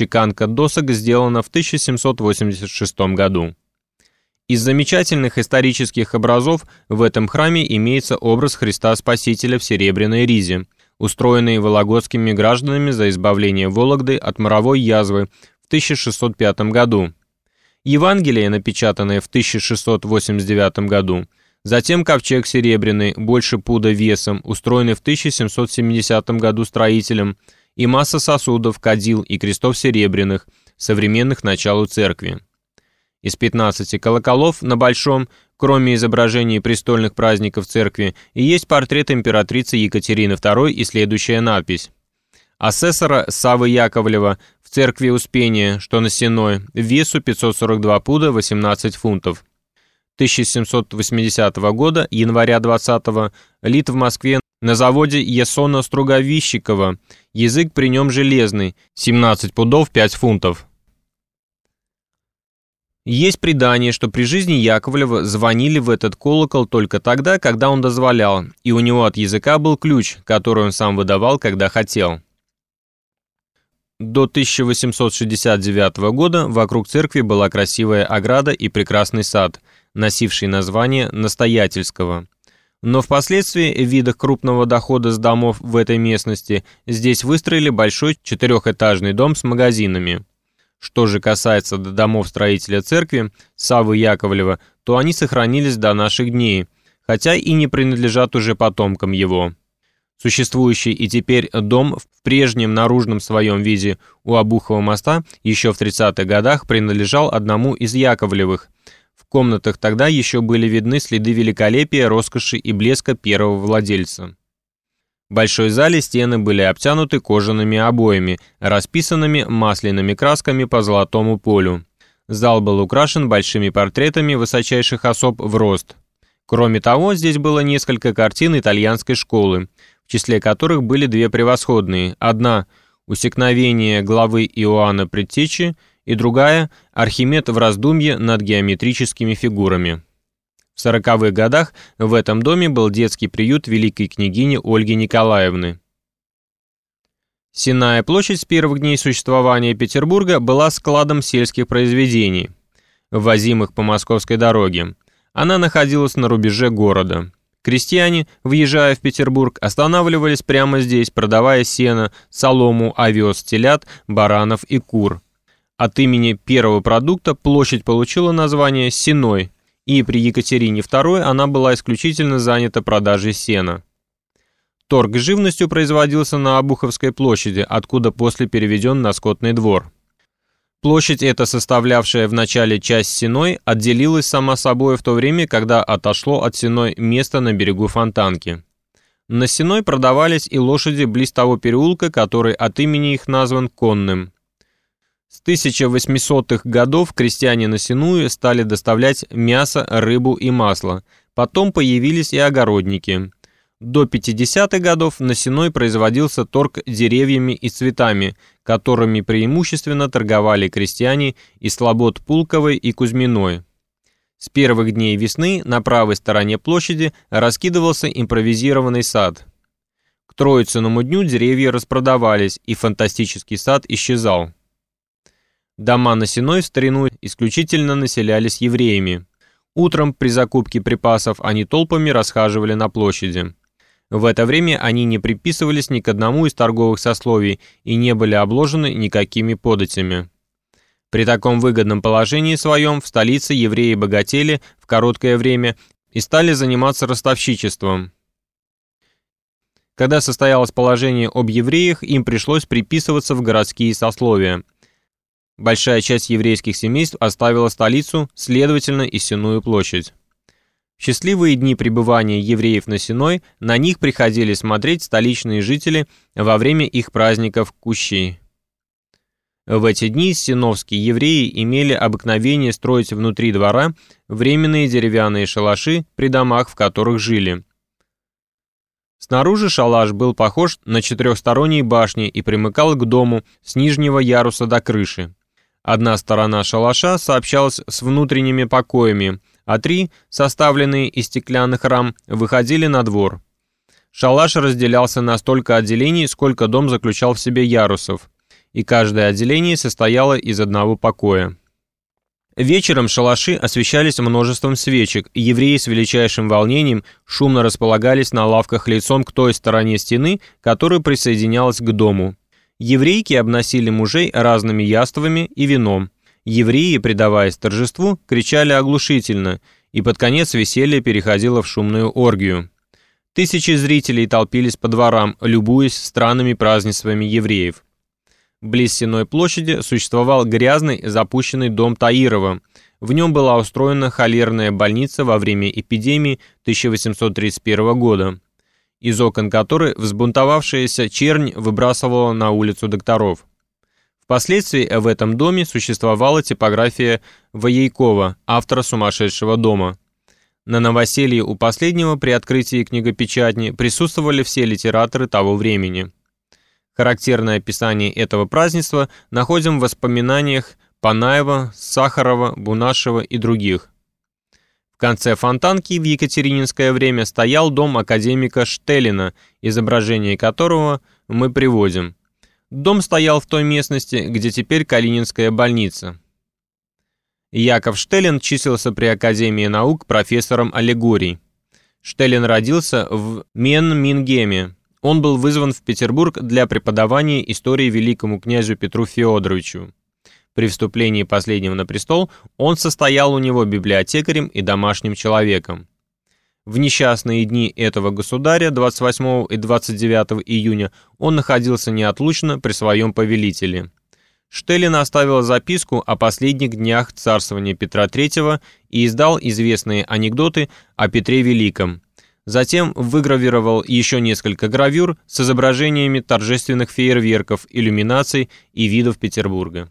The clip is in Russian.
чеканка досок сделана в 1786 году. Из замечательных исторических образов в этом храме имеется образ Христа Спасителя в серебряной ризе, устроенный вологодскими гражданами за избавление Вологды от моровой язвы в 1605 году. Евангелие, напечатанное в 1689 году, затем ковчег серебряный, больше пуда весом, устроенный в 1770 году строителем, и масса сосудов, кадил и крестов серебряных, современных началу церкви. Из 15 колоколов на Большом, кроме изображений престольных праздников церкви, и есть портрет императрицы Екатерины II и следующая надпись. Асессора Савы Яковлева в церкви Успения, что на Сеной, весу 542 пуда 18 фунтов. 1780 года, января 20 -го, лит в Москве на заводе Есона Струговищикова, язык при нем железный, 17 пудов 5 фунтов. Есть предание, что при жизни Яковлева звонили в этот колокол только тогда, когда он дозволял, и у него от языка был ключ, который он сам выдавал, когда хотел. До 1869 года вокруг церкви была красивая ограда и прекрасный сад, носивший название Настоятельского. Но впоследствии, видах крупного дохода с домов в этой местности, здесь выстроили большой четырехэтажный дом с магазинами. Что же касается домов строителя церкви, Савы Яковлева, то они сохранились до наших дней, хотя и не принадлежат уже потомкам его. Существующий и теперь дом в прежнем наружном своем виде у Обухова моста еще в 30-х годах принадлежал одному из Яковлевых – комнатах тогда еще были видны следы великолепия, роскоши и блеска первого владельца. В большой зале стены были обтянуты кожаными обоями, расписанными масляными красками по золотому полю. Зал был украшен большими портретами высочайших особ в рост. Кроме того, здесь было несколько картин итальянской школы, в числе которых были две превосходные. Одна «Усекновение главы Иоанна Предтечи» и другая «Архимед в раздумье над геометрическими фигурами». В сороковых годах в этом доме был детский приют великой княгини Ольги Николаевны. Сенная площадь с первых дней существования Петербурга была складом сельских произведений, ввозимых по московской дороге. Она находилась на рубеже города. Крестьяне, въезжая в Петербург, останавливались прямо здесь, продавая сено, солому, овес, телят, баранов и кур. От имени первого продукта площадь получила название Сеной, и при Екатерине II она была исключительно занята продажей сена. Торг живностью производился на Обуховской площади, откуда после переведен на скотный двор. Площадь эта, составлявшая в начале часть Сеной, отделилась сама собой в то время, когда отошло от Сеной место на берегу Фонтанки. На Сеной продавались и лошади близ того переулка, который от имени их назван Конным. С 1800-х годов крестьяне на Синую стали доставлять мясо, рыбу и масло. Потом появились и огородники. До 50-х годов на Синой производился торг деревьями и цветами, которыми преимущественно торговали крестьяне из слобод Пулковой и Кузьминой. С первых дней весны на правой стороне площади раскидывался импровизированный сад. К Троицыному дню деревья распродавались, и фантастический сад исчезал. Дома на Сеной в старину исключительно населялись евреями. Утром при закупке припасов они толпами расхаживали на площади. В это время они не приписывались ни к одному из торговых сословий и не были обложены никакими податями. При таком выгодном положении своем в столице евреи богатели в короткое время и стали заниматься ростовщичеством. Когда состоялось положение об евреях, им пришлось приписываться в городские сословия – Большая часть еврейских семейств оставила столицу, следовательно, и Сенную площадь. В счастливые дни пребывания евреев на Сеной на них приходили смотреть столичные жители во время их праздников Кущи. В эти дни сеновские евреи имели обыкновение строить внутри двора временные деревянные шалаши при домах, в которых жили. Снаружи шалаш был похож на четырехсторонние башни и примыкал к дому с нижнего яруса до крыши. Одна сторона шалаша сообщалась с внутренними покоями, а три, составленные из стеклянных рам, выходили на двор. Шалаш разделялся на столько отделений, сколько дом заключал в себе ярусов. и каждое отделение состояло из одного покоя. Вечером шалаши освещались множеством свечек, и евреи с величайшим волнением шумно располагались на лавках лицом к той стороне стены, которая присоединялась к дому. Еврейки обносили мужей разными яствами и вином. Евреи, предаваясь торжеству, кричали оглушительно, и под конец веселье переходило в шумную оргию. Тысячи зрителей толпились по дворам, любуясь странными празднествами евреев. Близ Сенной площади существовал грязный запущенный дом Таирова. В нем была устроена холерная больница во время эпидемии 1831 года, из окон которой взбунтовавшаяся чернь выбрасывала на улицу докторов. Впоследствии в этом доме существовала типография Воейкова, автора «Сумасшедшего дома». На новоселье у последнего при открытии книгопечатни присутствовали все литераторы того времени. Характерное описание этого празднества находим в воспоминаниях Панаева, Сахарова, Бунашева и других. Конце Фонтанки в Екатерининское время стоял дом академика Штелина, изображение которого мы приводим. Дом стоял в той местности, где теперь Калининская больница. Яков Штеллин числился при Академии наук профессором аллегорий. Штеллин родился в Менмингеме, он был вызван в Петербург для преподавания истории великому князю Петру Феодоровичу. При вступлении последнего на престол он состоял у него библиотекарем и домашним человеком. В несчастные дни этого государя 28 и 29 июня он находился неотлучно при своем повелителе. Штеллин оставил записку о последних днях царствования Петра III и издал известные анекдоты о Петре Великом – Затем выгравировал еще несколько гравюр с изображениями торжественных фейерверков, иллюминаций и видов Петербурга.